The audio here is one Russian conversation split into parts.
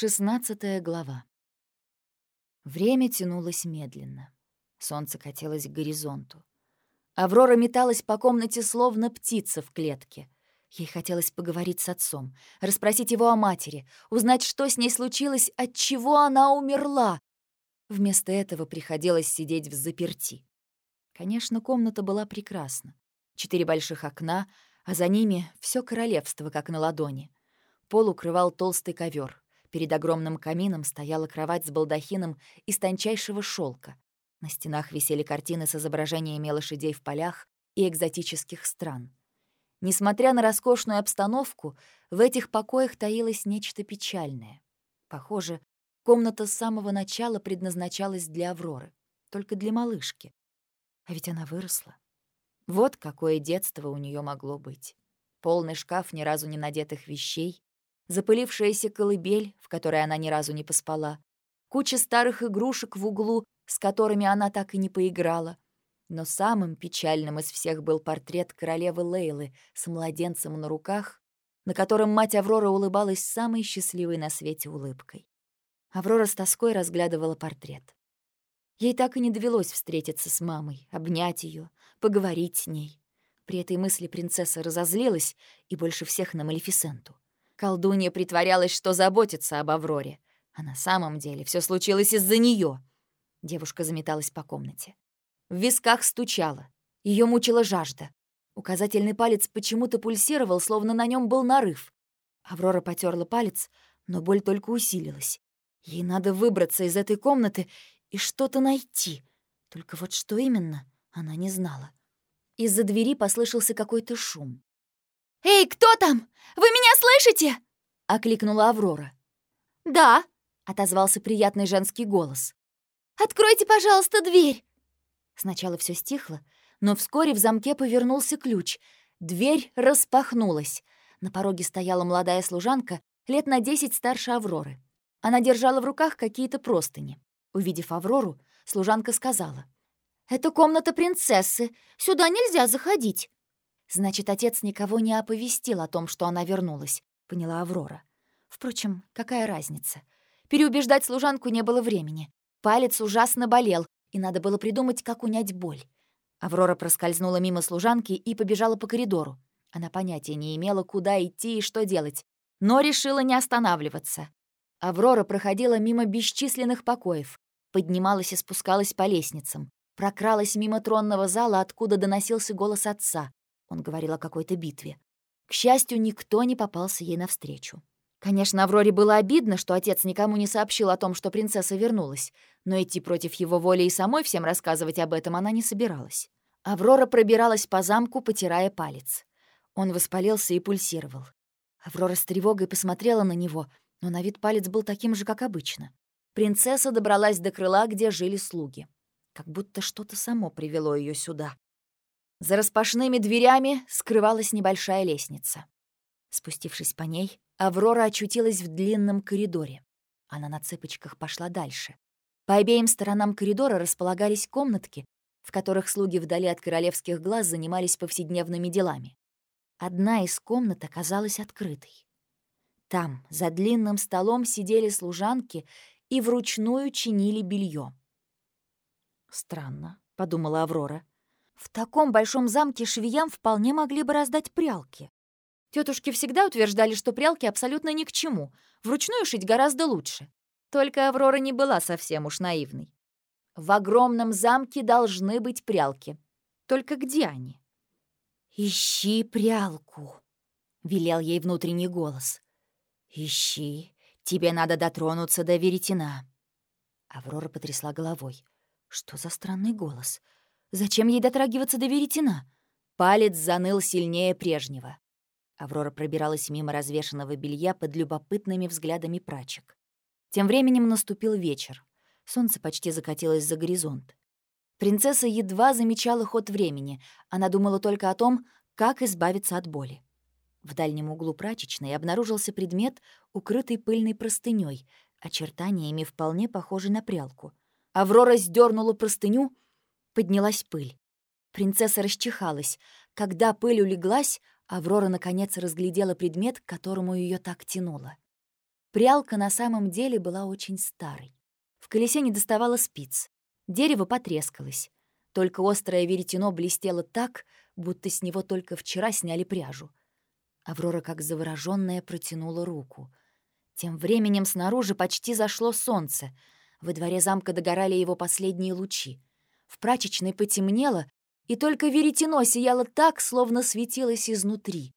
Шестнадцатая глава. Время тянулось медленно. Солнце катилось к горизонту. Аврора металась по комнате, словно птица в клетке. Ей хотелось поговорить с отцом, расспросить его о матери, узнать, что с ней случилось, от чего она умерла. Вместо этого приходилось сидеть в заперти. Конечно, комната была прекрасна. Четыре больших окна, а за ними все королевство, как на ладони. Пол укрывал толстый ковер. Перед огромным камином стояла кровать с балдахином из тончайшего шелка. На стенах висели картины с изображениями лошадей в полях и экзотических стран. Несмотря на роскошную обстановку, в этих покоях таилось нечто печальное. Похоже, комната с самого начала предназначалась для Авроры, только для малышки. А ведь она выросла. Вот какое детство у нее могло быть. Полный шкаф ни разу не надетых вещей, запылившаяся колыбель, в которой она ни разу не поспала, куча старых игрушек в углу, с которыми она так и не поиграла. Но самым печальным из всех был портрет королевы Лейлы с младенцем на руках, на котором мать Аврора улыбалась самой счастливой на свете улыбкой. Аврора с тоской разглядывала портрет. Ей так и не довелось встретиться с мамой, обнять ее, поговорить с ней. При этой мысли принцесса разозлилась и больше всех на Малефисенту. Колдунья притворялась, что заботится об Авроре, а на самом деле все случилось из-за нее. Девушка заметалась по комнате. В висках стучала. Ее мучила жажда. Указательный палец почему-то пульсировал, словно на нем был нарыв. Аврора потерла палец, но боль только усилилась. Ей надо выбраться из этой комнаты и что-то найти. Только вот что именно, она не знала. Из-за двери послышался какой-то шум. «Эй, кто там? Вы меня слышите?» — окликнула Аврора. «Да», — отозвался приятный женский голос. «Откройте, пожалуйста, дверь!» Сначала все стихло, но вскоре в замке повернулся ключ. Дверь распахнулась. На пороге стояла молодая служанка, лет на десять старше Авроры. Она держала в руках какие-то простыни. Увидев Аврору, служанка сказала. «Это комната принцессы. Сюда нельзя заходить». Значит, отец никого не оповестил о том, что она вернулась, поняла Аврора. Впрочем, какая разница? Переубеждать служанку не было времени. Палец ужасно болел, и надо было придумать, как унять боль. Аврора проскользнула мимо служанки и побежала по коридору. Она понятия не имела, куда идти и что делать, но решила не останавливаться. Аврора проходила мимо бесчисленных покоев, поднималась и спускалась по лестницам, прокралась мимо тронного зала, откуда доносился голос отца. Он говорил о какой-то битве. К счастью, никто не попался ей навстречу. Конечно, Авроре было обидно, что отец никому не сообщил о том, что принцесса вернулась, но идти против его воли и самой всем рассказывать об этом она не собиралась. Аврора пробиралась по замку, потирая палец. Он воспалился и пульсировал. Аврора с тревогой посмотрела на него, но на вид палец был таким же, как обычно. Принцесса добралась до крыла, где жили слуги. Как будто что-то само привело ее сюда. За распашными дверями скрывалась небольшая лестница. Спустившись по ней, Аврора очутилась в длинном коридоре. Она на цыпочках пошла дальше. По обеим сторонам коридора располагались комнатки, в которых слуги вдали от королевских глаз занимались повседневными делами. Одна из комнат оказалась открытой. Там, за длинным столом, сидели служанки и вручную чинили белье. «Странно», — подумала Аврора. «В таком большом замке швеям вполне могли бы раздать прялки. Тетушки всегда утверждали, что прялки абсолютно ни к чему. Вручную шить гораздо лучше. Только Аврора не была совсем уж наивной. В огромном замке должны быть прялки. Только где они? «Ищи прялку», — велел ей внутренний голос. «Ищи, тебе надо дотронуться до веретена». Аврора потрясла головой. Что за странный голос? Зачем ей дотрагиваться до веретена? Палец заныл сильнее прежнего. Аврора пробиралась мимо развешанного белья под любопытными взглядами прачек. Тем временем наступил вечер. Солнце почти закатилось за горизонт. Принцесса едва замечала ход времени. Она думала только о том, как избавиться от боли. В дальнем углу прачечной обнаружился предмет, укрытый пыльной простыней, очертаниями вполне похожий на прялку. Аврора сдернула простыню, поднялась пыль. Принцесса расчихалась. Когда пыль улеглась, Аврора наконец разглядела предмет, к которому ее так тянуло. Прялка на самом деле была очень старой. В колесе не доставало спиц. Дерево потрескалось. Только острое веретено блестело так, будто с него только вчера сняли пряжу. Аврора, как заворожённая, протянула руку. Тем временем снаружи почти зашло солнце. Во дворе замка догорали его последние лучи. В прачечной потемнело, и только веретено сияло так, словно светилось изнутри.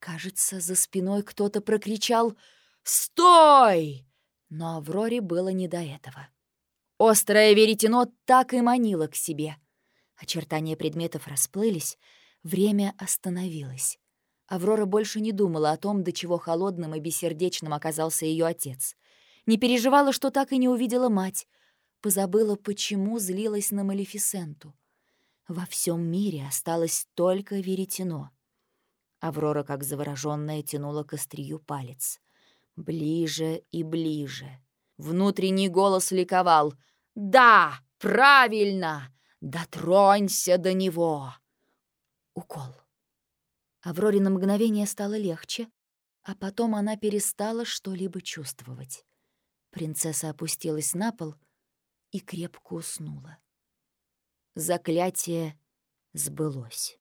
Кажется, за спиной кто-то прокричал «Стой!» Но Авроре было не до этого. Острое веретено так и манило к себе. Очертания предметов расплылись, время остановилось. Аврора больше не думала о том, до чего холодным и бессердечным оказался ее отец. Не переживала, что так и не увидела мать. Позабыла, почему злилась на Малефисенту. Во всем мире осталось только веретено. Аврора, как заворожённая, тянула к острию палец. Ближе и ближе. Внутренний голос ликовал. «Да, правильно! Дотронься до него!» Укол. Авроре на мгновение стало легче, а потом она перестала что-либо чувствовать. Принцесса опустилась на пол и крепко уснула. Заклятие сбылось.